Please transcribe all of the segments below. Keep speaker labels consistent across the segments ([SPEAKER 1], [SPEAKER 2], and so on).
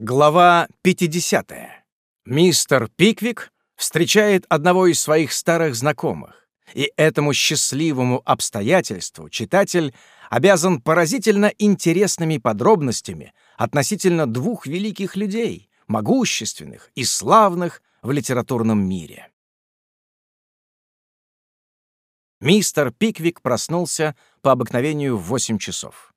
[SPEAKER 1] Глава 50. Мистер Пиквик встречает одного из своих старых знакомых, и этому счастливому обстоятельству читатель обязан поразительно интересными подробностями относительно двух великих людей, могущественных и славных в литературном мире. Мистер Пиквик проснулся по обыкновению в 8 часов.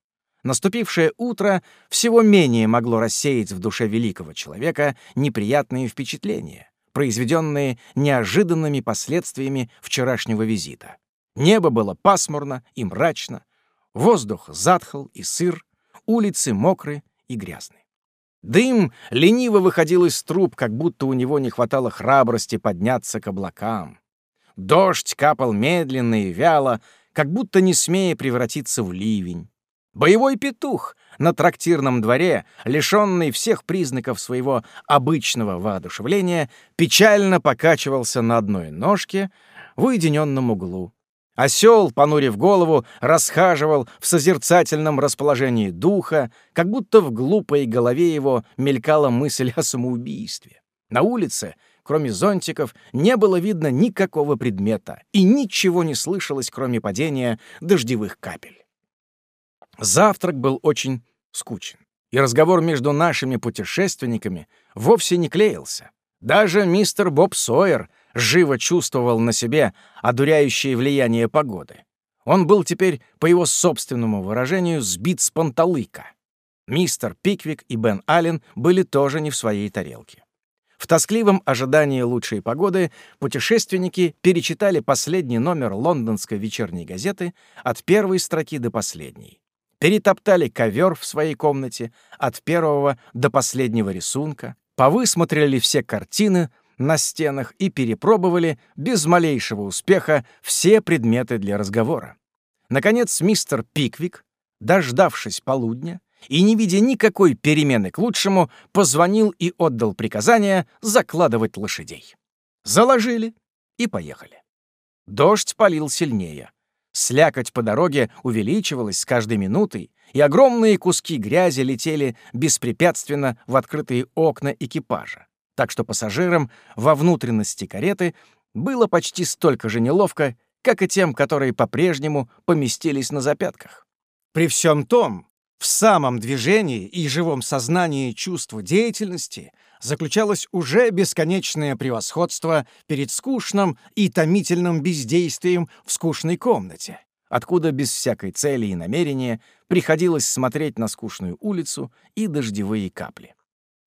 [SPEAKER 1] Наступившее утро всего менее могло рассеять в душе великого человека неприятные впечатления, произведенные неожиданными последствиями вчерашнего визита. Небо было пасмурно и мрачно, воздух затхл и сыр, улицы мокры и грязны. Дым лениво выходил из труб, как будто у него не хватало храбрости подняться к облакам. Дождь капал медленно и вяло, как будто не смея превратиться в ливень. Боевой петух на трактирном дворе, лишенный всех признаков своего обычного воодушевления, печально покачивался на одной ножке в уединенном углу. Осел, понурив голову, расхаживал в созерцательном расположении духа, как будто в глупой голове его мелькала мысль о самоубийстве. На улице, кроме зонтиков, не было видно никакого предмета, и ничего не слышалось, кроме падения дождевых капель. Завтрак был очень скучен, и разговор между нашими путешественниками вовсе не клеился. Даже мистер Боб Сойер живо чувствовал на себе одуряющее влияние погоды. Он был теперь, по его собственному выражению, сбит с панталыка. Мистер Пиквик и Бен Аллен были тоже не в своей тарелке. В тоскливом ожидании лучшей погоды путешественники перечитали последний номер лондонской вечерней газеты от первой строки до последней перетоптали ковер в своей комнате от первого до последнего рисунка, повысмотрели все картины на стенах и перепробовали без малейшего успеха все предметы для разговора. Наконец мистер Пиквик, дождавшись полудня и не видя никакой перемены к лучшему, позвонил и отдал приказание закладывать лошадей. Заложили и поехали. Дождь полил сильнее. Слякоть по дороге увеличивалась с каждой минутой, и огромные куски грязи летели беспрепятственно в открытые окна экипажа, так что пассажирам во внутренности кареты было почти столько же неловко, как и тем, которые по-прежнему поместились на запятках. При всем том, в самом движении и живом сознании чувства деятельности заключалось уже бесконечное превосходство перед скучным и томительным бездействием в скучной комнате, откуда без всякой цели и намерения приходилось смотреть на скучную улицу и дождевые капли.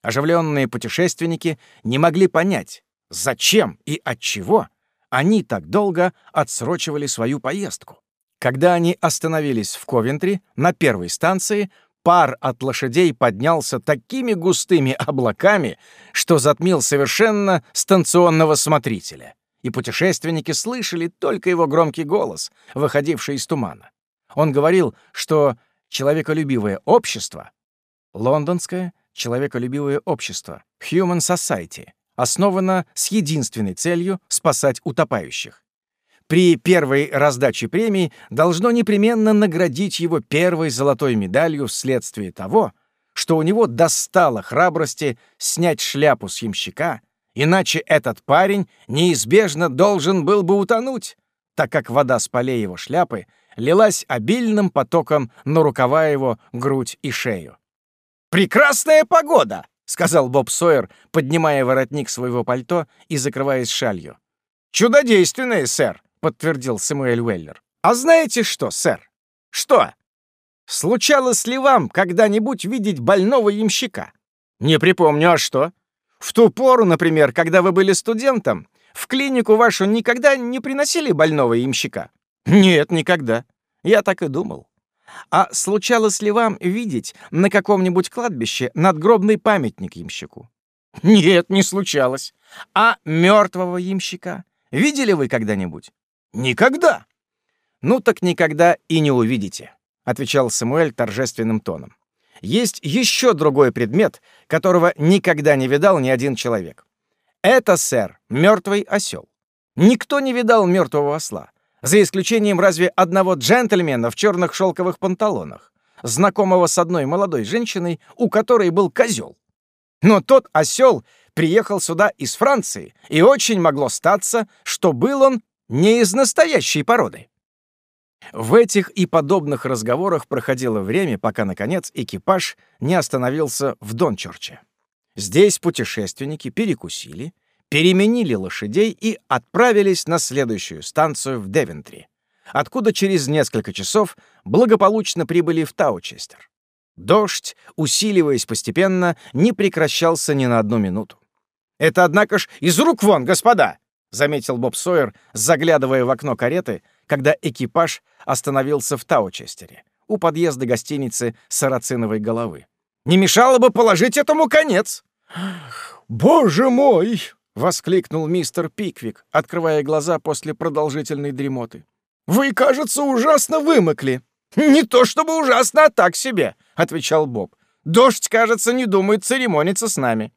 [SPEAKER 1] Оживленные путешественники не могли понять, зачем и от чего они так долго отсрочивали свою поездку. Когда они остановились в Ковентри, на первой станции, пар от лошадей поднялся такими густыми облаками, что затмил совершенно станционного смотрителя. И путешественники слышали только его громкий голос, выходивший из тумана. Он говорил, что человеколюбивое общество, лондонское человеколюбивое общество, Human Society, основано с единственной целью спасать утопающих при первой раздаче премии должно непременно наградить его первой золотой медалью вследствие того, что у него достало храбрости снять шляпу с ямщика, иначе этот парень неизбежно должен был бы утонуть, так как вода с полей его шляпы лилась обильным потоком на рукава его, грудь и шею. «Прекрасная погода!» — сказал Боб Сойер, поднимая воротник своего пальто и закрываясь шалью. «Чудодейственная, сэр!» Подтвердил Самуэль Уэллер. «А знаете что, сэр?» «Что?» «Случалось ли вам когда-нибудь видеть больного ямщика?» «Не припомню, а что?» «В ту пору, например, когда вы были студентом, в клинику вашу никогда не приносили больного ямщика?» «Нет, никогда. Я так и думал. А случалось ли вам видеть на каком-нибудь кладбище надгробный памятник ямщику?» «Нет, не случалось. А мертвого ямщика видели вы когда-нибудь?» «Никогда!» «Ну так никогда и не увидите», — отвечал Самуэль торжественным тоном. «Есть еще другой предмет, которого никогда не видал ни один человек. Это, сэр, мертвый осел. Никто не видал мертвого осла, за исключением разве одного джентльмена в черных шелковых панталонах, знакомого с одной молодой женщиной, у которой был козел. Но тот осел приехал сюда из Франции, и очень могло статься, что был он не из настоящей породы. В этих и подобных разговорах проходило время, пока, наконец, экипаж не остановился в Дончорче. Здесь путешественники перекусили, переменили лошадей и отправились на следующую станцию в Девентри, откуда через несколько часов благополучно прибыли в Таучестер. Дождь, усиливаясь постепенно, не прекращался ни на одну минуту. «Это, однако ж, из рук вон, господа!» — заметил Боб Сойер, заглядывая в окно кареты, когда экипаж остановился в Таучестере, у подъезда гостиницы «Сарациновой головы». «Не мешало бы положить этому конец!» «Боже мой!» — воскликнул мистер Пиквик, открывая глаза после продолжительной дремоты. «Вы, кажется, ужасно вымокли». «Не то чтобы ужасно, а так себе», — отвечал Боб. «Дождь, кажется, не думает церемониться с нами».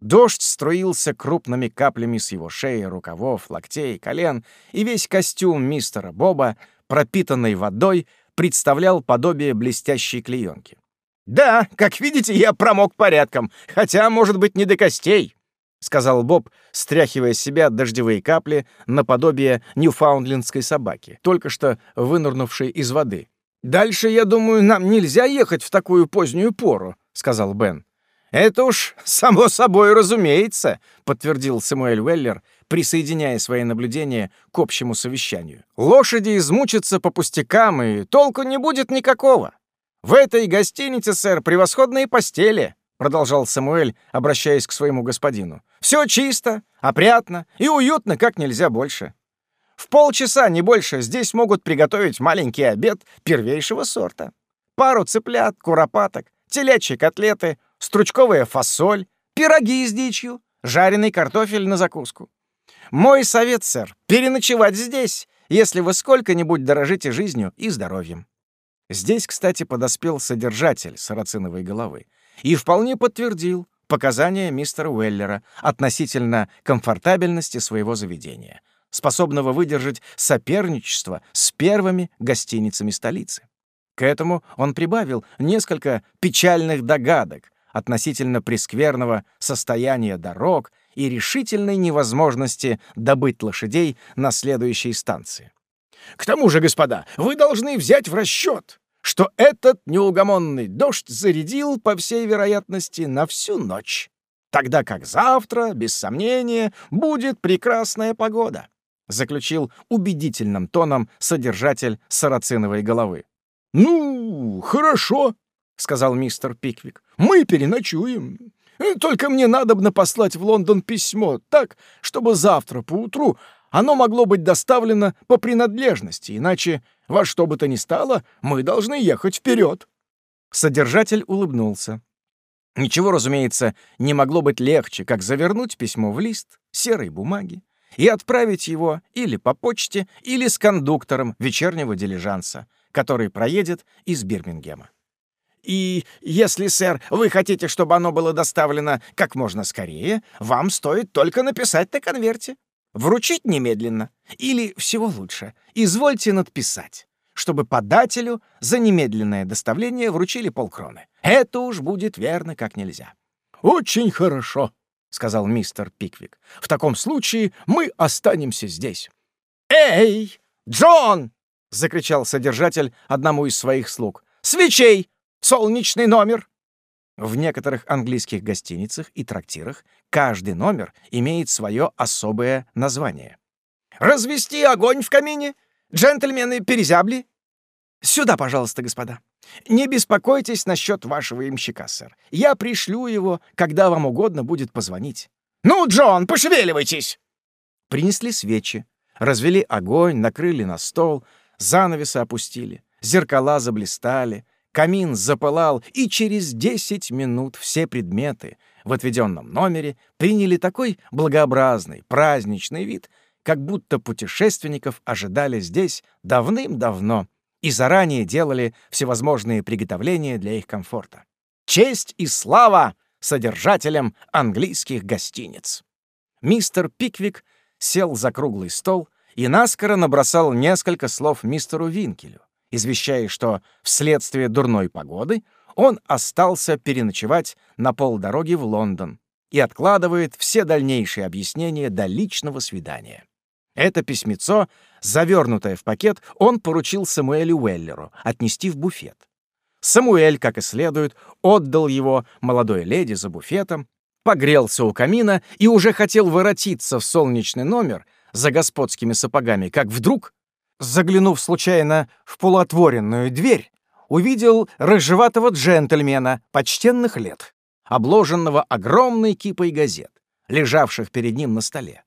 [SPEAKER 1] Дождь струился крупными каплями с его шеи, рукавов, локтей, колен, и весь костюм мистера Боба, пропитанный водой, представлял подобие блестящей клеенки. «Да, как видите, я промок порядком, хотя, может быть, не до костей», — сказал Боб, стряхивая с себя дождевые капли наподобие ньюфаундлендской собаки, только что вынырнувшей из воды. «Дальше, я думаю, нам нельзя ехать в такую позднюю пору», — сказал Бен. «Это уж само собой разумеется», — подтвердил Самуэль Уэллер, присоединяя свои наблюдения к общему совещанию. «Лошади измучатся по пустякам, и толку не будет никакого. В этой гостинице, сэр, превосходные постели», — продолжал Самуэль, обращаясь к своему господину. «Все чисто, опрятно и уютно, как нельзя больше. В полчаса, не больше, здесь могут приготовить маленький обед первейшего сорта. Пару цыплят, куропаток, телячьи котлеты — стручковая фасоль, пироги с дичью, жареный картофель на закуску. Мой совет, сэр, переночевать здесь, если вы сколько-нибудь дорожите жизнью и здоровьем. Здесь, кстати, подоспел содержатель сарациновой головы и вполне подтвердил показания мистера Уэллера относительно комфортабельности своего заведения, способного выдержать соперничество с первыми гостиницами столицы. К этому он прибавил несколько печальных догадок относительно прескверного состояния дорог и решительной невозможности добыть лошадей на следующей станции. К тому же, господа, вы должны взять в расчет, что этот неугомонный дождь зарядил, по всей вероятности, на всю ночь, тогда как завтра, без сомнения, будет прекрасная погода, заключил убедительным тоном содержатель сарациновой головы. «Ну, хорошо», — сказал мистер Пиквик. «Мы переночуем. Только мне надобно послать в Лондон письмо так, чтобы завтра поутру оно могло быть доставлено по принадлежности, иначе во что бы то ни стало мы должны ехать вперед. Содержатель улыбнулся. Ничего, разумеется, не могло быть легче, как завернуть письмо в лист серой бумаги и отправить его или по почте, или с кондуктором вечернего дилижанса, который проедет из Бирмингема. И если, сэр, вы хотите, чтобы оно было доставлено как можно скорее, вам стоит только написать на конверте. Вручить немедленно. Или, всего лучше, извольте надписать, чтобы подателю за немедленное доставление вручили полкроны. Это уж будет верно как нельзя. «Очень хорошо», — сказал мистер Пиквик. «В таком случае мы останемся здесь». «Эй, Джон!» — закричал содержатель одному из своих слуг. «Свечей! Солнечный номер!» В некоторых английских гостиницах и трактирах каждый номер имеет свое особое название. «Развести огонь в камине? Джентльмены перезябли?» «Сюда, пожалуйста, господа. Не беспокойтесь насчет вашего имщика, сэр. Я пришлю его, когда вам угодно будет позвонить». «Ну, Джон, пошевеливайтесь!» Принесли свечи, развели огонь, накрыли на стол, занавесы опустили, зеркала заблистали, Камин запылал, и через десять минут все предметы в отведенном номере приняли такой благообразный, праздничный вид, как будто путешественников ожидали здесь давным-давно и заранее делали всевозможные приготовления для их комфорта. Честь и слава содержателям английских гостиниц! Мистер Пиквик сел за круглый стол и наскоро набросал несколько слов мистеру Винкелю, извещая, что вследствие дурной погоды он остался переночевать на полдороги в Лондон и откладывает все дальнейшие объяснения до личного свидания. Это письмецо, завернутое в пакет, он поручил Самуэлю Уэллеру отнести в буфет. Самуэль, как и следует, отдал его молодой леди за буфетом, погрелся у камина и уже хотел воротиться в солнечный номер за господскими сапогами, как вдруг, заглянув случайно в полуотворенную дверь, увидел рыжеватого джентльмена почтенных лет, обложенного огромной кипой газет, лежавших перед ним на столе.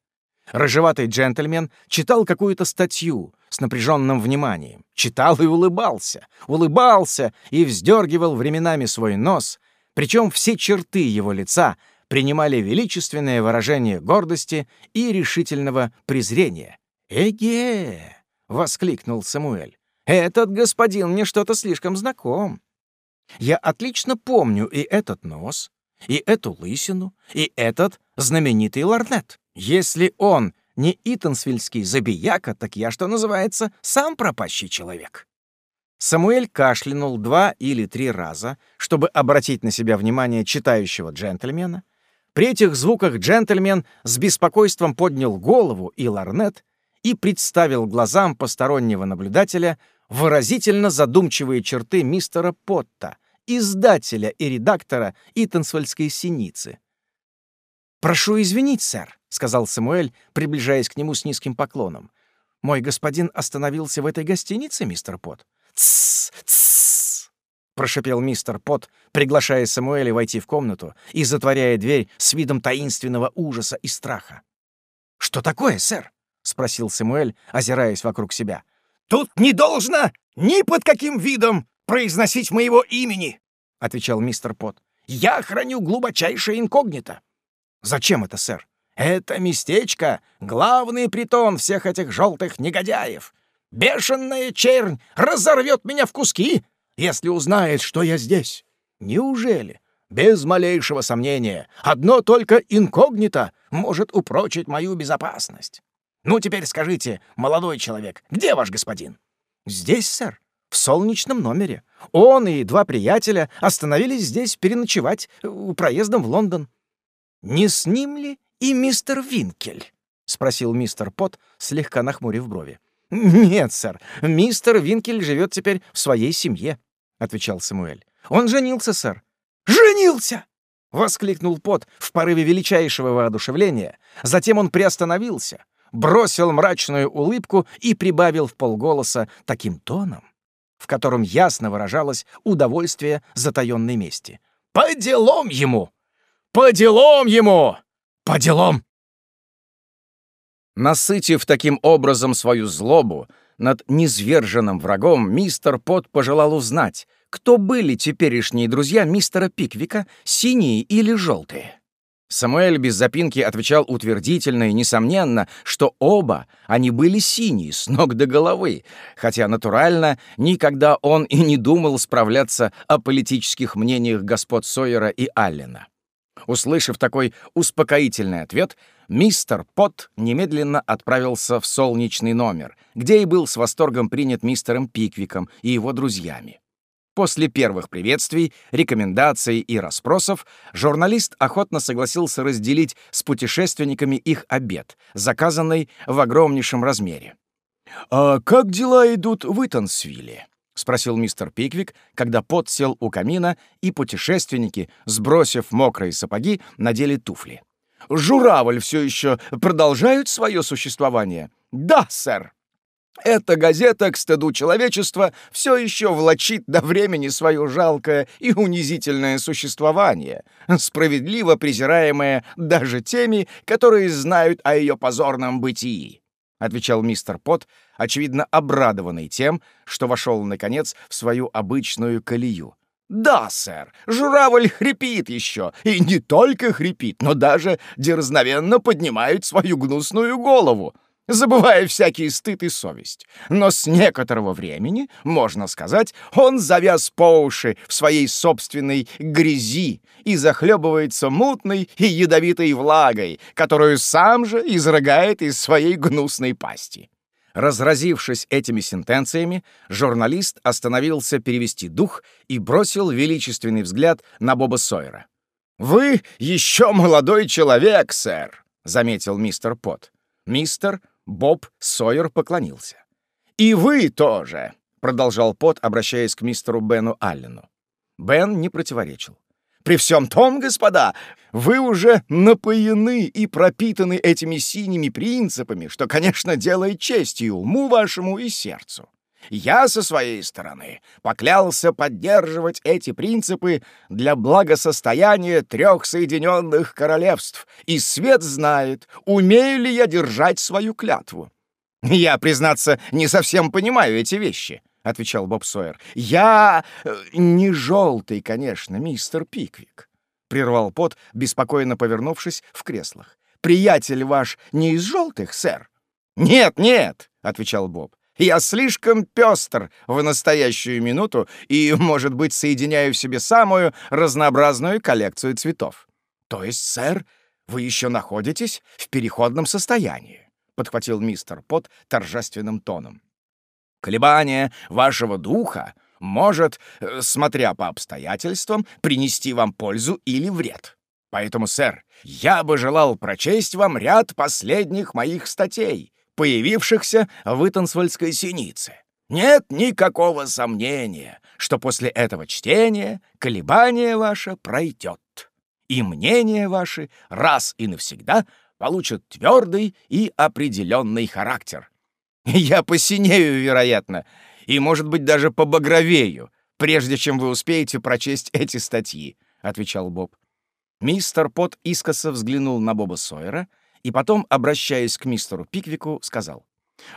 [SPEAKER 1] Рыжеватый джентльмен читал какую-то статью с напряженным вниманием, читал и улыбался, улыбался и вздергивал временами свой нос, причем все черты его лица принимали величественное выражение гордости и решительного презрения. «Эге!» — воскликнул Самуэль. «Этот господин мне что-то слишком знаком. Я отлично помню и этот нос, и эту лысину, и этот знаменитый ларнет. Если он не итансвильский забияка, так я, что называется, сам пропащий человек». Самуэль кашлянул два или три раза, чтобы обратить на себя внимание читающего джентльмена, при этих звуках джентльмен с беспокойством поднял голову и ларнет и представил глазам постороннего наблюдателя выразительно задумчивые черты мистера Потта, издателя и редактора Итансвальдской синицы. «Прошу извинить, сэр», — сказал Самуэль, приближаясь к нему с низким поклоном. «Мой господин остановился в этой гостинице, мистер Пот?» «Тссс! Тссс!» — прошипел мистер Пот, приглашая Самуэля войти в комнату и затворяя дверь с видом таинственного ужаса и страха. «Что такое, сэр?» — спросил Самуэль, озираясь вокруг себя. «Тут не должно ни под каким видом произносить моего имени!» — отвечал мистер Пот. «Я храню глубочайшее инкогнито». «Зачем это, сэр?» «Это местечко — главный притон всех этих желтых негодяев. Бешеная чернь разорвет меня в куски, если узнает, что я здесь. Неужели? Без малейшего сомнения, одно только инкогнито может упрочить мою безопасность. Ну, теперь скажите, молодой человек, где ваш господин? Здесь, сэр, в солнечном номере. Он и два приятеля остановились здесь переночевать э, проездом в Лондон. Не с ним ли и мистер Винкель? — спросил мистер Пот, слегка нахмурив брови. «Нет, сэр, мистер Винкель живет теперь в своей семье», — отвечал Самуэль. «Он женился, сэр». «Женился!» — воскликнул Пот в порыве величайшего воодушевления. Затем он приостановился, бросил мрачную улыбку и прибавил в полголоса таким тоном, в котором ясно выражалось удовольствие затаённой мести. «По делам ему! По делам ему! По делам!» Насытив таким образом свою злобу над низверженным врагом, мистер Пот пожелал узнать, кто были теперешние друзья мистера Пиквика, синие или желтые. Самуэль без запинки отвечал утвердительно и несомненно, что оба они были синие с ног до головы, хотя натурально никогда он и не думал справляться о политических мнениях господ Сойера и Аллена. Услышав такой успокоительный ответ, мистер Пот немедленно отправился в солнечный номер, где и был с восторгом принят мистером Пиквиком и его друзьями. После первых приветствий, рекомендаций и расспросов журналист охотно согласился разделить с путешественниками их обед, заказанный в огромнейшем размере. «А как дела идут в Итансвилле?» — спросил мистер Пиквик, когда пот сел у камина, и путешественники, сбросив мокрые сапоги, надели туфли. «Журавль все еще продолжает свое существование?» «Да, сэр!» Эта газета, к стыду человечества, все еще влачит до времени свое жалкое и унизительное существование, справедливо презираемое даже теми, которые знают о ее позорном бытии. — отвечал мистер Пот, очевидно обрадованный тем, что вошел, наконец, в свою обычную колею. «Да, сэр, журавль хрипит еще, и не только хрипит, но даже дерзновенно поднимает свою гнусную голову забывая всякий стыд и совесть. Но с некоторого времени, можно сказать, он завяз по уши в своей собственной грязи и захлебывается мутной и ядовитой влагой, которую сам же изрыгает из своей гнусной пасти. Разразившись этими сентенциями, журналист остановился перевести дух и бросил величественный взгляд на Боба Сойера. «Вы еще молодой человек, сэр», — заметил мистер Пот. Мистер Боб Сойер поклонился. «И вы тоже», — продолжал Пот, обращаясь к мистеру Бену Аллену. Бен не противоречил. При всем том, господа, вы уже напоены и пропитаны этими синими принципами, что, конечно, делает честь и уму вашему, и сердцу. Я со своей стороны поклялся поддерживать эти принципы для благосостояния трех Соединенных Королевств, и свет знает, умею ли я держать свою клятву. Я, признаться, не совсем понимаю эти вещи. — отвечал Боб Сойер. «Я э, не желтый, конечно, мистер Пиквик», — прервал Пот, беспокойно повернувшись в креслах. «Приятель ваш не из желтых, сэр?» «Нет, нет», — отвечал Боб. «Я слишком пестр в настоящую минуту и, может быть, соединяю в себе самую разнообразную коллекцию цветов». «То есть, сэр, вы еще находитесь в переходном состоянии», — подхватил мистер Пот торжественным тоном. Колебание вашего духа может, э, смотря по обстоятельствам, принести вам пользу или вред. Поэтому, сэр, я бы желал прочесть вам ряд последних моих статей, появившихся в Итансвальдской синице. Нет никакого сомнения, что после этого чтения колебание ваше пройдет, и мнение ваше раз и навсегда получат твердый и определенный характер, Я посинею, вероятно, и, может быть, даже побагровею, прежде чем вы успеете прочесть эти статьи», — отвечал Боб. Мистер Пот искоса взглянул на Боба Сойера и потом, обращаясь к мистеру Пиквику, сказал.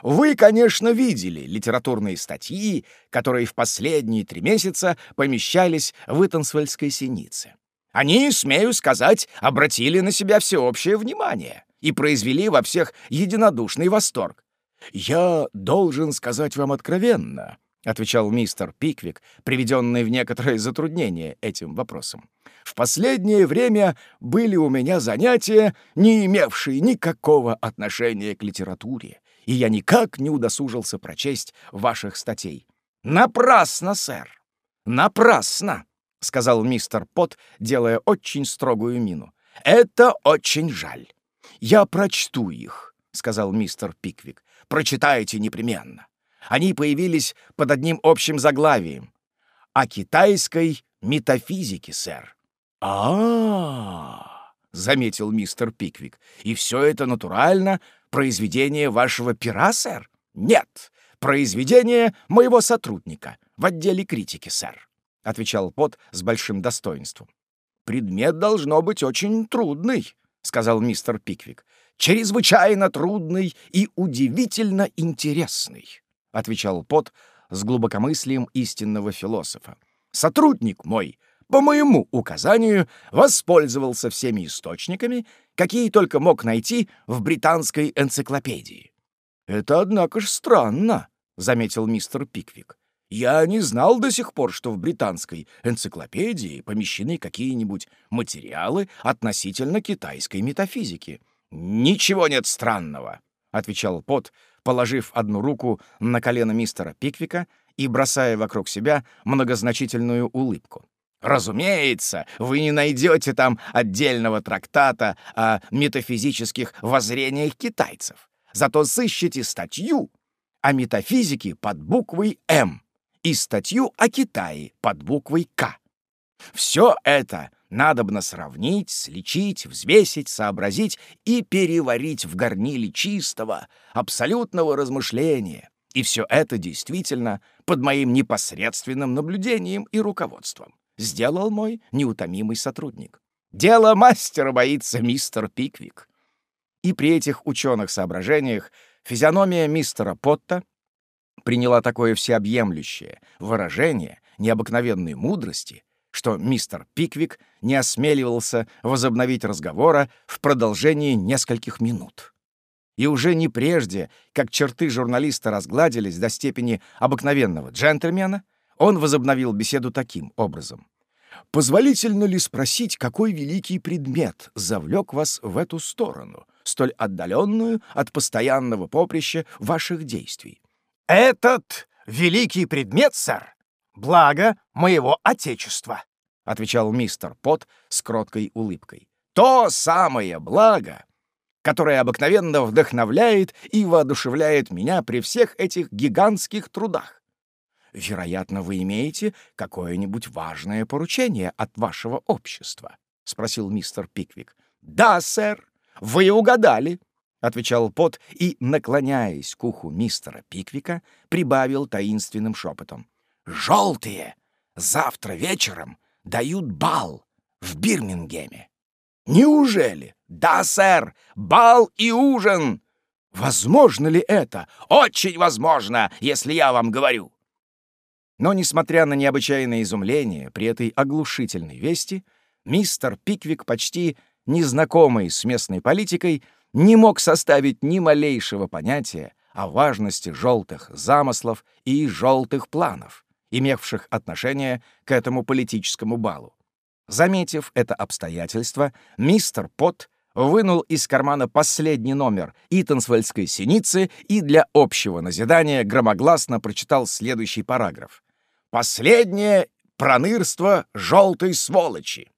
[SPEAKER 1] «Вы, конечно, видели литературные статьи, которые в последние три месяца помещались в Итансвельской синице. Они, смею сказать, обратили на себя всеобщее внимание и произвели во всех единодушный восторг. «Я должен сказать вам откровенно», — отвечал мистер Пиквик, приведенный в некоторое затруднение этим вопросом. «В последнее время были у меня занятия, не имевшие никакого отношения к литературе, и я никак не удосужился прочесть ваших статей». «Напрасно, сэр! Напрасно!» — сказал мистер Пот, делая очень строгую мину. «Это очень жаль. Я прочту их», — сказал мистер Пиквик. Прочитайте непременно. Они появились под одним общим заглавием. О китайской метафизике, сэр. а, -а, -а заметил мистер Пиквик. «И все это натурально произведение вашего пера, сэр?» «Нет, произведение моего сотрудника в отделе критики, сэр», — отвечал Пот с большим достоинством. «Предмет должно быть очень трудный», — сказал мистер Пиквик чрезвычайно трудный и удивительно интересный», — отвечал Пот с глубокомыслием истинного философа. «Сотрудник мой, по моему указанию, воспользовался всеми источниками, какие только мог найти в британской энциклопедии». «Это, однако ж, странно», — заметил мистер Пиквик. «Я не знал до сих пор, что в британской энциклопедии помещены какие-нибудь материалы относительно китайской метафизики». «Ничего нет странного», — отвечал Пот, положив одну руку на колено мистера Пиквика и бросая вокруг себя многозначительную улыбку. «Разумеется, вы не найдете там отдельного трактата о метафизических воззрениях китайцев. Зато сыщите статью о метафизике под буквой «М» и статью о Китае под буквой «К». Все это надобно сравнить, сличить, взвесить, сообразить и переварить в горниле чистого, абсолютного размышления. И все это действительно под моим непосредственным наблюдением и руководством сделал мой неутомимый сотрудник. Дело мастера боится мистер Пиквик. И при этих ученых соображениях физиономия мистера Потта приняла такое всеобъемлющее выражение необыкновенной мудрости, что мистер Пиквик не осмеливался возобновить разговора в продолжении нескольких минут. И уже не прежде, как черты журналиста разгладились до степени обыкновенного джентльмена, он возобновил беседу таким образом. «Позволительно ли спросить, какой великий предмет завлек вас в эту сторону, столь отдаленную от постоянного поприща ваших действий. «Этот великий предмет, сэр, благо моего Отечества», — отвечал мистер Пот с кроткой улыбкой. «То самое благо, которое обыкновенно вдохновляет и воодушевляет меня при всех этих гигантских трудах. Вероятно, вы имеете какое-нибудь важное поручение от вашего общества?» — спросил мистер Пиквик. «Да, сэр, вы угадали», — отвечал Пот и, наклоняясь к уху мистера Пиквика, прибавил таинственным шепотом. «Желтые завтра вечером дают бал в Бирмингеме». «Неужели?» «Да, сэр, бал и ужин!» «Возможно ли это?» «Очень возможно, если я вам говорю!» Но, несмотря на необычайное изумление при этой оглушительной вести, мистер Пиквик, почти незнакомый с местной политикой, не мог составить ни малейшего понятия о важности желтых замыслов и желтых планов, имевших отношение к этому политическому балу. Заметив это обстоятельство, мистер Пот вынул из кармана последний номер Итансвельской синицы и для общего назидания громогласно прочитал следующий параграф. «Последнее пронырство желтой сволочи».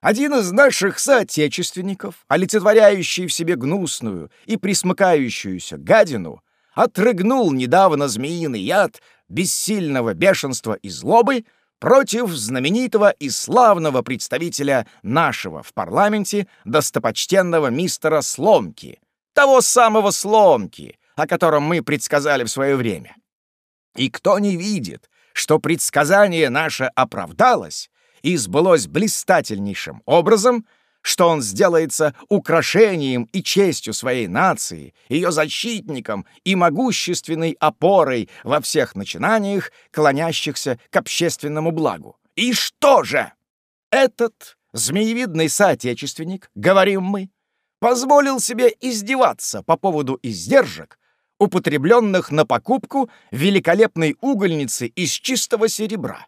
[SPEAKER 1] Один из наших соотечественников, олицетворяющий в себе гнусную и присмыкающуюся гадину, отрыгнул недавно змеиный яд бессильного бешенства и злобы против знаменитого и славного представителя нашего в парламенте достопочтенного мистера Сломки, того самого Сломки, о котором мы предсказали в свое время. И кто не видит, что предсказание наше оправдалось, и сбылось блистательнейшим образом, что он сделается украшением и честью своей нации, ее защитником и могущественной опорой во всех начинаниях, клонящихся к общественному благу. И что же? Этот змеевидный соотечественник, говорим мы, позволил себе издеваться по поводу издержек, употребленных на покупку великолепной угольницы из чистого серебра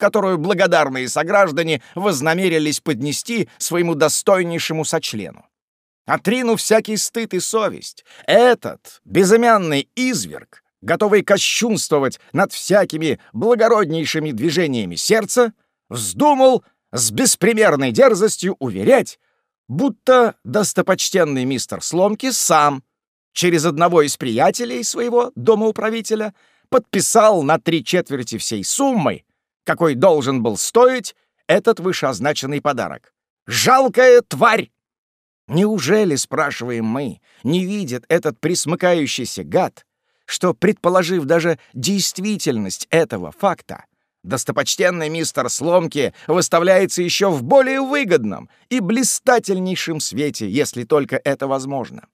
[SPEAKER 1] которую благодарные сограждане вознамерились поднести своему достойнейшему сочлену. Отрину всякий стыд и совесть, этот безымянный изверг, готовый кощунствовать над всякими благороднейшими движениями сердца, вздумал с беспримерной дерзостью уверять, будто достопочтенный мистер Сломки сам через одного из приятелей своего домоуправителя подписал на три четверти всей суммы какой должен был стоить этот вышеозначенный подарок. Жалкая тварь! Неужели, спрашиваем мы, не видит этот присмыкающийся гад, что, предположив даже действительность этого факта, достопочтенный мистер Сломки выставляется еще в более выгодном и блистательнейшем свете, если только это возможно?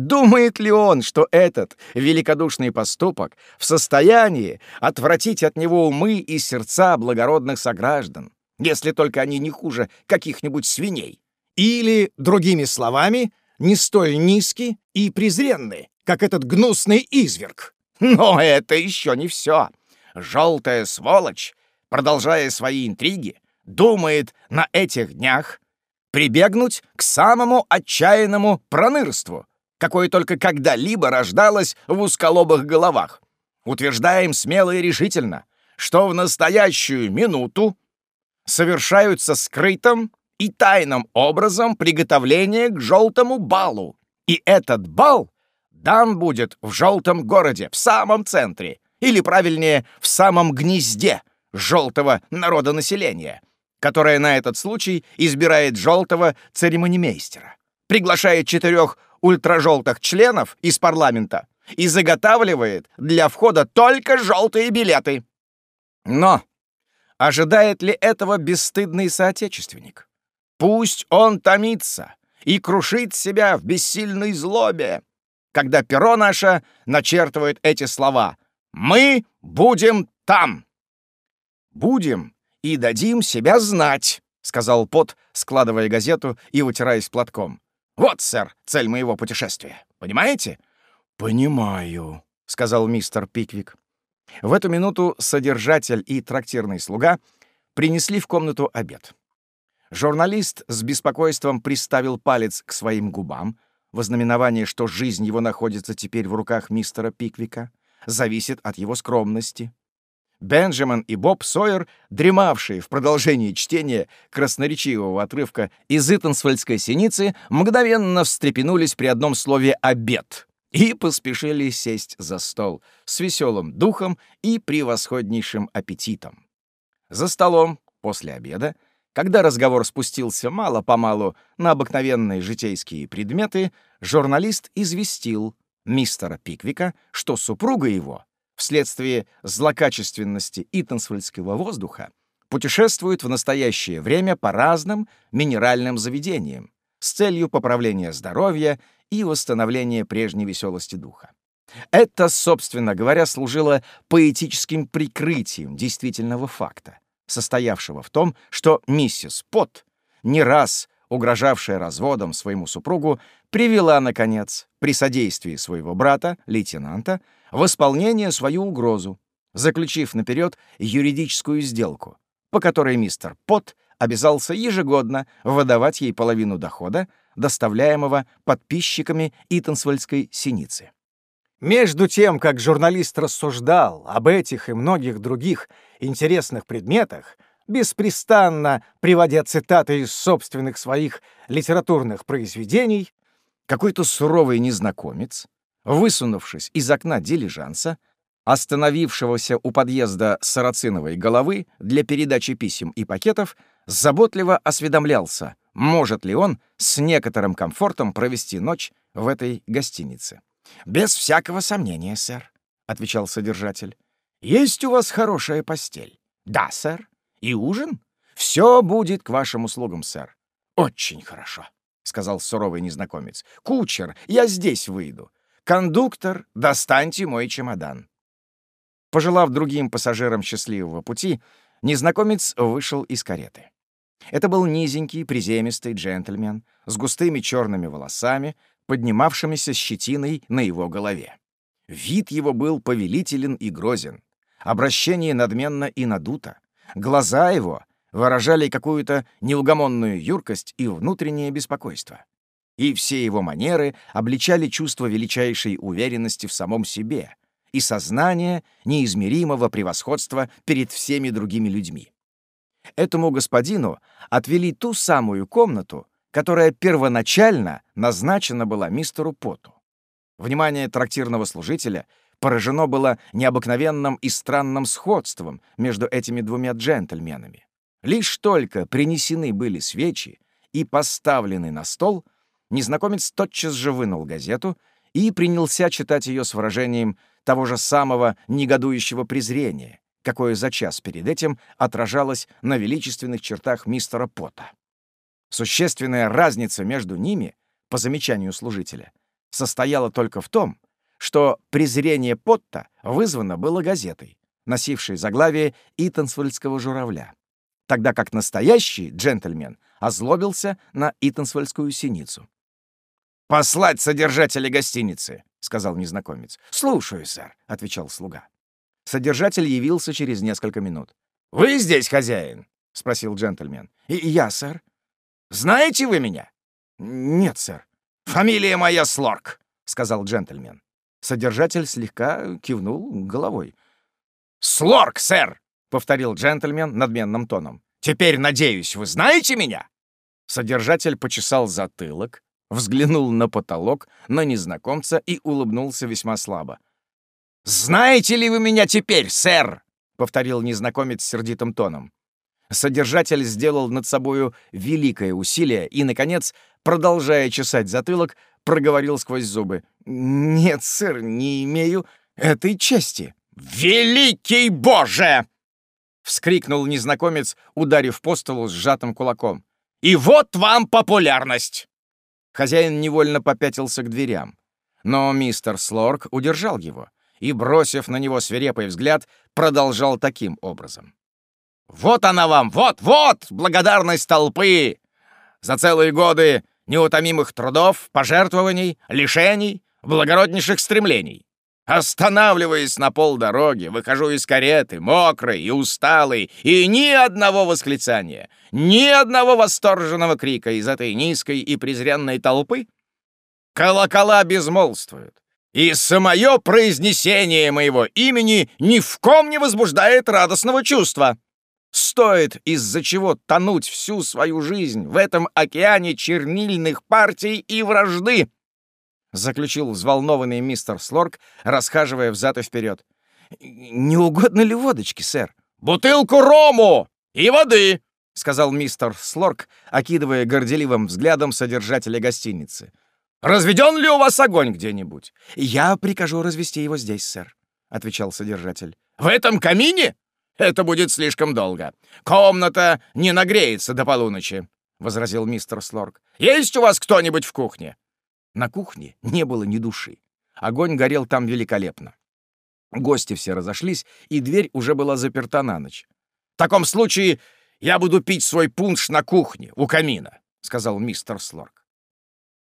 [SPEAKER 1] Думает ли он, что этот великодушный поступок в состоянии отвратить от него умы и сердца благородных сограждан, если только они не хуже каких-нибудь свиней? Или, другими словами, не столь низкий и презренный, как этот гнусный изверг? Но это еще не все. Желтая сволочь, продолжая свои интриги, думает на этих днях прибегнуть к самому отчаянному пронырству, какое только когда-либо рождалось в узколобых головах. Утверждаем смело и решительно, что в настоящую минуту совершаются скрытым и тайным образом приготовления к желтому балу. И этот бал дан будет в желтом городе, в самом центре, или, правильнее, в самом гнезде желтого народонаселения, которое на этот случай избирает желтого церемонимейстера, приглашает четырех ультражелтых членов из парламента и заготавливает для входа только желтые билеты. Но ожидает ли этого бесстыдный соотечественник? Пусть он томится и крушит себя в бессильной злобе, когда перо наше начертывает эти слова «Мы будем там». «Будем и дадим себя знать», — сказал Пот, складывая газету и вытираясь платком. Вот, сэр, цель моего путешествия. Понимаете?» «Понимаю», — сказал мистер Пиквик. В эту минуту содержатель и трактирный слуга принесли в комнату обед. Журналист с беспокойством приставил палец к своим губам, вознаменование, что жизнь его находится теперь в руках мистера Пиквика, зависит от его скромности. Бенджамин и Боб Сойер, дремавшие в продолжении чтения красноречивого отрывка из Итансвальдской синицы, мгновенно встрепенулись при одном слове «обед» и поспешили сесть за стол с веселым духом и превосходнейшим аппетитом. За столом, после обеда, когда разговор спустился мало-помалу на обыкновенные житейские предметы, журналист известил мистера Пиквика, что супруга его, вследствие злокачественности итансвальдского воздуха, путешествует в настоящее время по разным минеральным заведениям с целью поправления здоровья и восстановления прежней веселости духа. Это, собственно говоря, служило поэтическим прикрытием действительного факта, состоявшего в том, что миссис Пот, не раз угрожавшая разводом своему супругу, привела, наконец, при содействии своего брата, лейтенанта, в исполнение свою угрозу, заключив наперед юридическую сделку, по которой мистер Пот обязался ежегодно выдавать ей половину дохода, доставляемого подписчиками Итансвальдской синицы. Между тем, как журналист рассуждал об этих и многих других интересных предметах, беспрестанно приводя цитаты из собственных своих литературных произведений, какой-то суровый незнакомец, высунувшись из окна дилижанса, остановившегося у подъезда Сарациновой головы для передачи писем и пакетов, заботливо осведомлялся, может ли он с некоторым комфортом провести ночь в этой гостинице. «Без всякого сомнения, сэр», — отвечал содержатель. «Есть у вас хорошая постель?» «Да, сэр. И ужин?» «Все будет к вашим услугам, сэр». «Очень хорошо», — сказал суровый незнакомец. «Кучер, я здесь выйду. Кондуктор, достаньте мой чемодан». Пожелав другим пассажирам счастливого пути, незнакомец вышел из кареты. Это был низенький, приземистый джентльмен с густыми черными волосами, поднимавшимися щетиной на его голове. Вид его был повелителен и грозен, обращение надменно и надуто. Глаза его выражали какую-то неугомонную юркость и внутреннее беспокойство. И все его манеры обличали чувство величайшей уверенности в самом себе и сознание неизмеримого превосходства перед всеми другими людьми. Этому господину отвели ту самую комнату, которая первоначально назначена была мистеру Поту. Внимание трактирного служителя поражено было необыкновенным и странным сходством между этими двумя джентльменами. Лишь только принесены были свечи и поставлены на стол, незнакомец тотчас же вынул газету и принялся читать ее с выражением того же самого негодующего презрения, какое за час перед этим отражалось на величественных чертах мистера Пота. Существенная разница между ними, по замечанию служителя, состояла только в том, что презрение Потта вызвано было газетой, носившей заглавие Итансвальдского журавля, тогда как настоящий джентльмен озлобился на Итансвальдскую синицу. «Послать содержателя гостиницы», — сказал незнакомец. «Слушаю, сэр», — отвечал слуга. Содержатель явился через несколько минут. «Вы здесь хозяин?» — спросил джентльмен. «И я, сэр». Знаете вы меня?» «Нет, сэр». «Фамилия моя Слорк», — сказал джентльмен. Содержатель слегка кивнул головой. «Слорк, сэр!» — повторил джентльмен надменным тоном. «Теперь, надеюсь, вы знаете меня?» Содержатель почесал затылок, взглянул на потолок, на незнакомца и улыбнулся весьма слабо. «Знаете ли вы меня теперь, сэр?» — повторил незнакомец сердитым тоном. Содержатель сделал над собою великое усилие и, наконец, продолжая чесать затылок, проговорил сквозь зубы. «Нет, сэр, не имею этой чести». «Великий Боже!» — вскрикнул незнакомец, ударив по столу сжатым кулаком. «И вот вам популярность!» Хозяин невольно попятился к дверям. Но мистер Слорк удержал его и, бросив на него свирепый взгляд, продолжал таким образом. Вот она вам, вот-вот, благодарность толпы! За целые годы неутомимых трудов, пожертвований, лишений, благороднейших стремлений. Останавливаясь на полдороги, выхожу из кареты, мокрый и усталый, и ни одного восклицания, ни одного восторженного крика из этой низкой и презренной толпы. колокола безмолвствуют, и самое произнесение моего имени ни в ком не возбуждает радостного чувства. Стоит из-за чего тонуть всю свою жизнь в этом океане чернильных партий и вражды!» Заключил взволнованный мистер Слорк, расхаживая взад и вперед. «Не угодно ли водочки, сэр?» «Бутылку рому и воды!» — сказал мистер Слорк, окидывая горделивым взглядом содержателя гостиницы. «Разведен ли у вас огонь где-нибудь?»
[SPEAKER 2] «Я прикажу развести его здесь, сэр», — отвечал содержатель.
[SPEAKER 1] «В этом камине? Это будет слишком долго. Комната не нагреется до полуночи», — возразил мистер Слорк. «Есть у вас кто-нибудь в кухне?»
[SPEAKER 2] На кухне не было ни души. Огонь горел там великолепно. Гости все разошлись, и дверь уже была заперта на ночь.
[SPEAKER 1] «В таком случае я буду пить свой пунш на кухне, у камина», — сказал мистер Слорк.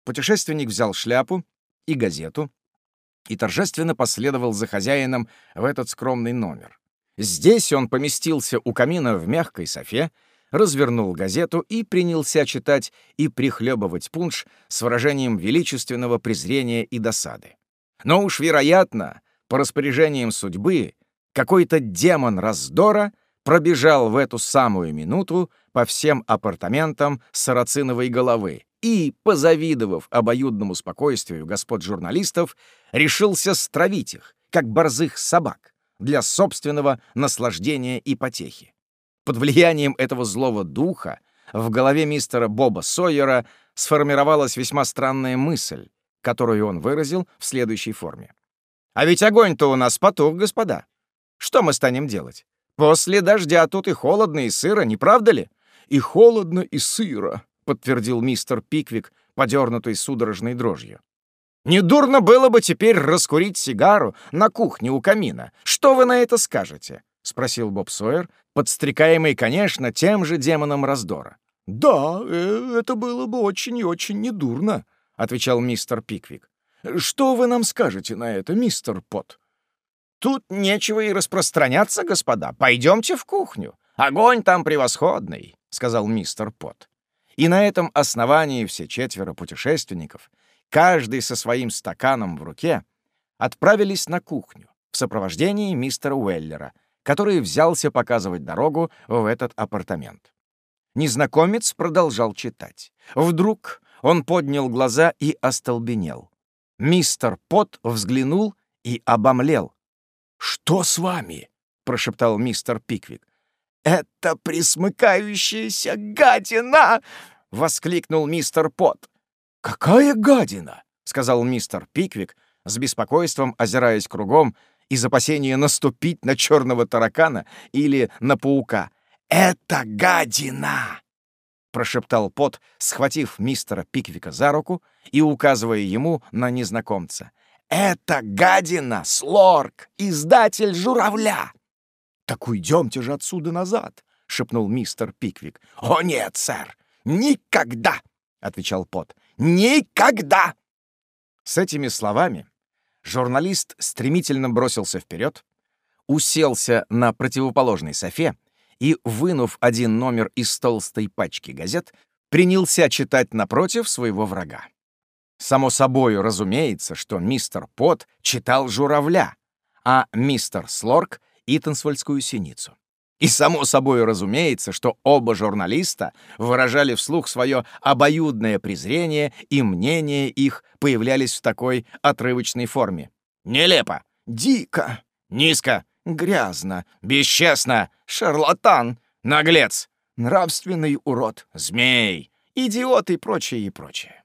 [SPEAKER 2] Путешественник взял шляпу и газету и торжественно последовал за хозяином в этот скромный номер. Здесь он поместился у камина в мягкой софе, развернул газету и принялся читать и прихлебывать пунш с выражением величественного презрения и досады. Но уж, вероятно, по распоряжениям судьбы, какой-то демон раздора пробежал в эту самую минуту по всем апартаментам сарациновой головы и, позавидовав обоюдному спокойствию господ журналистов, решился стравить их, как борзых собак для собственного наслаждения и потехи. Под влиянием этого злого духа в голове мистера Боба Сойера сформировалась весьма странная мысль, которую он выразил в следующей форме. «А ведь огонь-то у нас потух, господа. Что мы станем делать? После дождя тут и холодно, и сыро, не правда ли?» «И холодно, и сыро», — подтвердил мистер Пиквик, подернутый судорожной дрожью. Недурно было бы теперь раскурить сигару на кухне у камина. Что вы на это скажете?» — спросил Боб Сойер, подстрекаемый, конечно, тем же демоном раздора.
[SPEAKER 3] «Да, э, это было бы очень и очень недурно», — отвечал мистер Пиквик. «Что вы нам скажете на это, мистер Пот?»
[SPEAKER 1] «Тут нечего и распространяться, господа. Пойдемте в кухню. Огонь там превосходный», — сказал мистер Пот. И на этом основании все четверо путешественников — каждый со своим стаканом в руке, отправились на кухню в сопровождении мистера Уэллера, который взялся показывать дорогу в этот апартамент. Незнакомец продолжал читать. Вдруг он поднял глаза и остолбенел. Мистер Пот взглянул и обомлел.
[SPEAKER 3] «Что с вами?» — прошептал мистер Пиквик.
[SPEAKER 1] «Это присмыкающаяся гадина!» — воскликнул мистер Пот.
[SPEAKER 3] «Какая гадина!»
[SPEAKER 2] — сказал мистер Пиквик, с беспокойством озираясь кругом из опасения наступить на черного таракана или на паука.
[SPEAKER 3] «Это гадина!»
[SPEAKER 2] — прошептал Пот, схватив мистера Пиквика за руку и указывая ему на незнакомца.
[SPEAKER 3] «Это гадина, Слорк, издатель журавля!»
[SPEAKER 2] «Так уйдемте же отсюда назад!» — шепнул мистер Пиквик.
[SPEAKER 3] «О нет, сэр, никогда!» — отвечал Пот. Никогда!»
[SPEAKER 2] С этими словами журналист стремительно бросился вперед, уселся на противоположной софе и, вынув один номер из толстой пачки газет, принялся читать напротив своего врага. Само собой разумеется, что мистер Пот читал «Журавля», а мистер Слорк — «Итансвольскую синицу». И само собой разумеется, что оба журналиста выражали вслух свое обоюдное презрение, и мнения их появлялись в такой отрывочной форме. Нелепо, дико, низко, грязно, бесчестно, шарлатан, наглец, нравственный урод, змей, идиот и прочее, и прочее.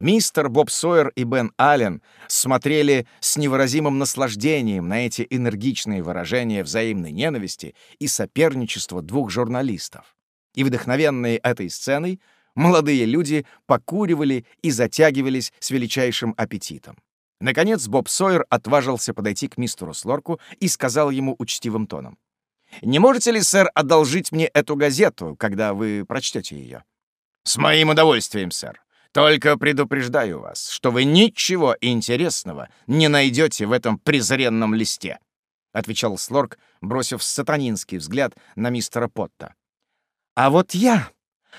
[SPEAKER 2] Мистер Боб Сойер и Бен Аллен смотрели с невыразимым наслаждением на эти энергичные выражения взаимной ненависти и соперничества двух журналистов. И вдохновенные этой сценой, молодые люди покуривали и затягивались с величайшим аппетитом. Наконец Боб Сойер отважился подойти к мистеру Слорку и сказал ему учтивым тоном. «Не можете ли, сэр, одолжить мне эту газету, когда вы прочтете ее?» «С моим удовольствием, сэр. Только предупреждаю вас, что вы ничего интересного не найдете в этом презренном листе», — отвечал Слорк, бросив сатанинский взгляд на мистера Потта. «А вот я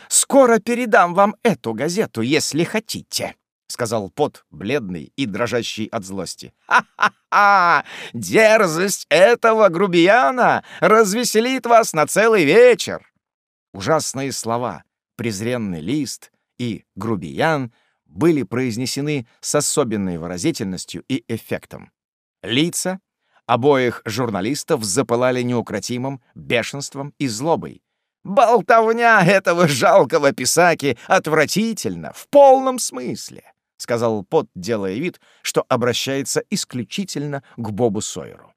[SPEAKER 2] скоро передам вам эту газету, если хотите», сказал Пот, бледный и дрожащий от злости. «Ха-ха-ха! Дерзость этого грубияна развеселит вас на целый вечер!» Ужасные слова «презренный лист» и «грубиян» были произнесены с особенной выразительностью и эффектом. Лица обоих журналистов запылали неукротимым бешенством и злобой. «Болтовня этого жалкого писаки отвратительно, в полном смысле!» — сказал Пот, делая вид, что обращается исключительно к Бобу Сойеру.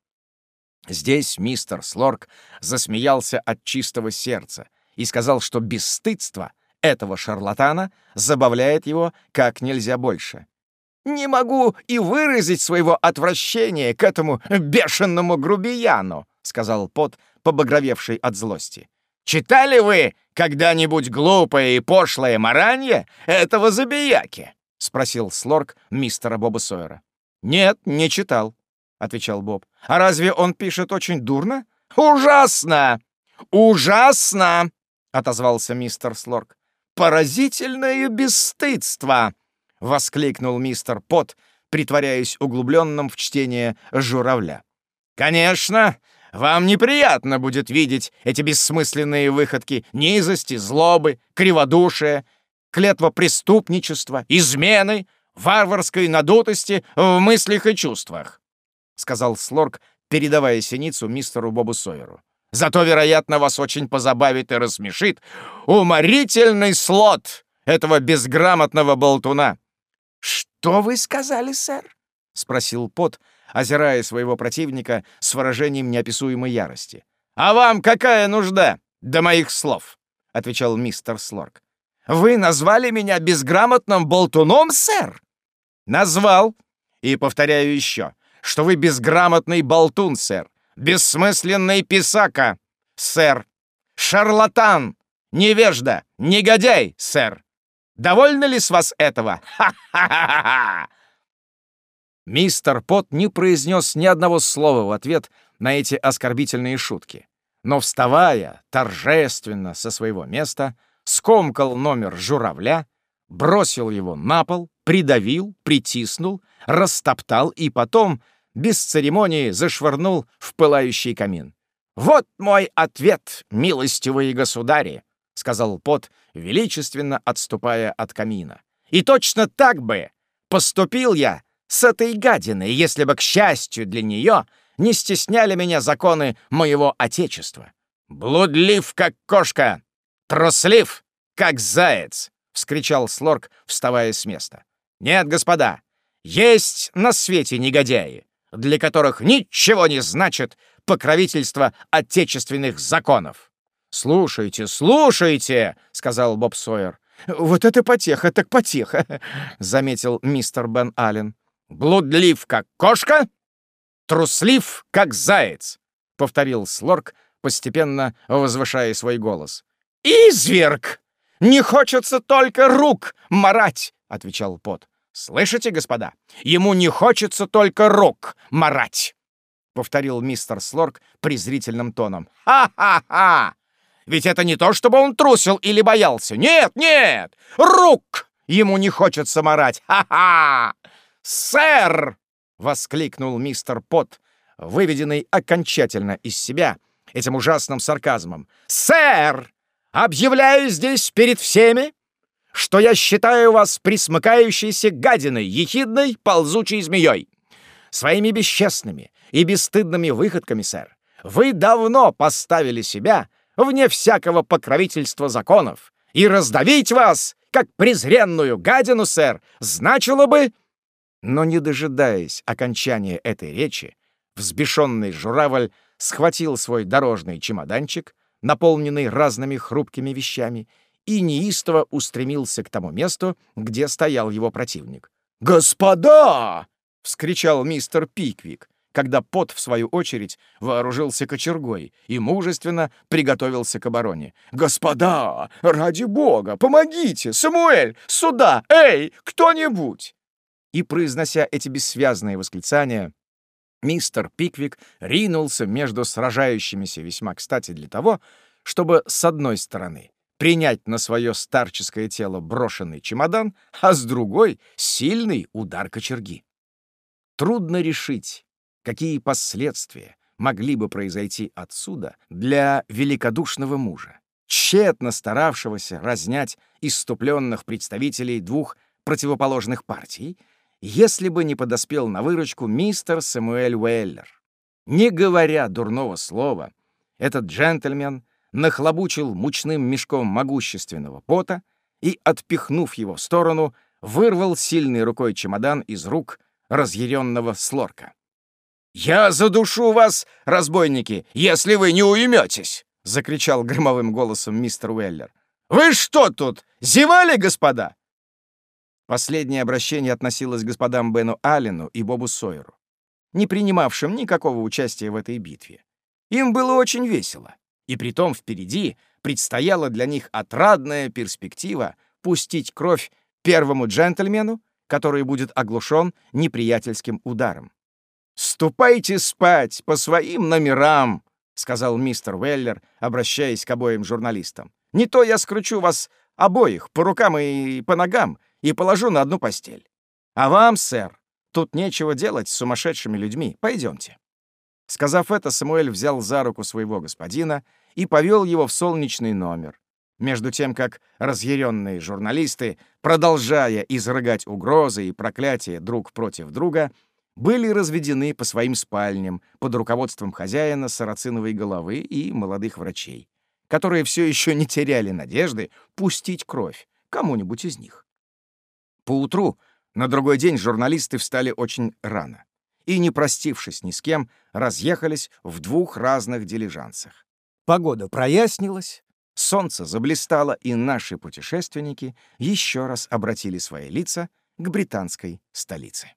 [SPEAKER 2] Здесь мистер Слорк засмеялся от чистого сердца и сказал, что бесстыдство этого шарлатана забавляет его как нельзя больше. «Не могу и выразить своего отвращения к этому бешеному грубияну», — сказал Пот, побагровевший от злости. «Читали вы когда-нибудь глупое и пошлое маранье этого забияки?» — спросил Слорк мистера Боба Сойера. «Нет, не читал», — отвечал Боб. «А разве он пишет очень дурно?» «Ужасно! Ужасно!» — отозвался мистер Слорк. «Поразительное бесстыдство!» — воскликнул мистер Пот, притворяясь углубленным в чтение «Журавля». «Конечно, вам неприятно будет видеть эти бессмысленные выходки низости, злобы, криводушия, клетва преступничества, измены, варварской надутости в мыслях и чувствах», — сказал Слорк, передавая синицу мистеру Бобу Сойеру. Зато, вероятно, вас очень позабавит и рассмешит уморительный слот этого безграмотного болтуна. «Что вы сказали, сэр?» — спросил Пот, озирая своего противника с выражением неописуемой ярости. «А вам какая нужда до моих слов?» — отвечал мистер Слорк. «Вы назвали меня безграмотным болтуном, сэр?» «Назвал. И повторяю еще, что вы безграмотный болтун, сэр бессмысленный писака, сэр, шарлатан, невежда, негодяй, сэр. Довольно ли с вас этого? Ха-ха-ха-ха!» Мистер Пот не произнес ни одного слова в ответ на эти оскорбительные шутки, но, вставая торжественно со своего места, скомкал номер журавля, бросил его на пол, придавил, притиснул, растоптал и потом, без церемонии зашвырнул в пылающий камин. «Вот мой ответ, милостивые государи!» — сказал Пот, величественно отступая от камина. «И точно так бы поступил я с этой гадиной, если бы, к счастью для нее, не стесняли меня законы моего отечества. Блудлив, как кошка, труслив, как заяц!» — вскричал Слорк, вставая с места. «Нет, господа, есть на свете негодяи, для которых ничего не значит покровительство отечественных законов. «Слушайте, слушайте!» — сказал Боб Сойер. «Вот это потеха, так потеха!» — заметил мистер Бен Аллен. «Блудлив, как кошка, труслив, как заяц!» — повторил Слорк, постепенно возвышая свой голос. «Изверг! Не хочется только рук марать!» — отвечал Пот. «Слышите, господа? Ему не хочется только рук марать!» — повторил мистер Слорк презрительным тоном. «Ха-ха-ха! Ведь это не то, чтобы он трусил или боялся. Нет, нет! Рук ему не хочется марать! Ха-ха! Сэр!» — воскликнул мистер Пот, выведенный окончательно из себя этим ужасным сарказмом. «Сэр! Объявляю здесь перед всеми, что я считаю вас присмыкающейся гадиной, ехидной, ползучей змеей. Своими бесчестными и бесстыдными выходками, сэр, вы давно поставили себя вне всякого покровительства законов, и раздавить вас, как презренную гадину, сэр, значило бы...» Но не дожидаясь окончания этой речи, взбешенный журавль схватил свой дорожный чемоданчик, наполненный разными хрупкими вещами, и неистово устремился к тому месту, где стоял его противник. «Господа!» — вскричал мистер Пиквик, когда Пот, в свою очередь, вооружился кочергой и мужественно приготовился к обороне. «Господа! Ради бога! Помогите! Самуэль! Сюда! Эй! Кто-нибудь!» И, произнося эти бессвязные восклицания, мистер Пиквик ринулся между сражающимися весьма кстати для того, чтобы, с одной стороны, принять на свое старческое тело брошенный чемодан, а с другой — сильный удар кочерги. Трудно решить, какие последствия могли бы произойти отсюда для великодушного мужа, тщетно старавшегося разнять иступленных представителей двух противоположных партий, если бы не подоспел на выручку мистер Самуэль Уэллер. Не говоря дурного слова, этот джентльмен нахлобучил мучным мешком могущественного пота и, отпихнув его в сторону, вырвал сильной рукой чемодан из рук разъяренного слорка. «Я задушу вас, разбойники, если вы не уйметесь!» — закричал громовым голосом мистер Уэллер. «Вы что тут, зевали, господа?» Последнее обращение относилось к господам Бену Аллену и Бобу Сойеру, не принимавшим никакого участия в этой битве. Им было очень весело. И притом впереди предстояла для них отрадная перспектива пустить кровь первому джентльмену, который будет оглушен неприятельским ударом. «Ступайте спать по своим номерам», — сказал мистер Веллер, обращаясь к обоим журналистам. «Не то я скручу вас обоих по рукам и по ногам и положу на одну постель. А вам, сэр, тут нечего делать с сумасшедшими людьми. Пойдемте». Сказав это, Самуэль взял за руку своего господина и повел его в солнечный номер, между тем как разъяренные журналисты, продолжая изрыгать угрозы и проклятия друг против друга, были разведены по своим спальням под руководством хозяина сарациновой головы и молодых врачей, которые все еще не теряли надежды пустить кровь кому-нибудь из них. Поутру, на другой день, журналисты встали очень рано и, не простившись ни с кем, разъехались в двух разных дилижансах. Погода прояснилась, солнце заблистало, и наши путешественники еще раз обратили свои лица к британской столице.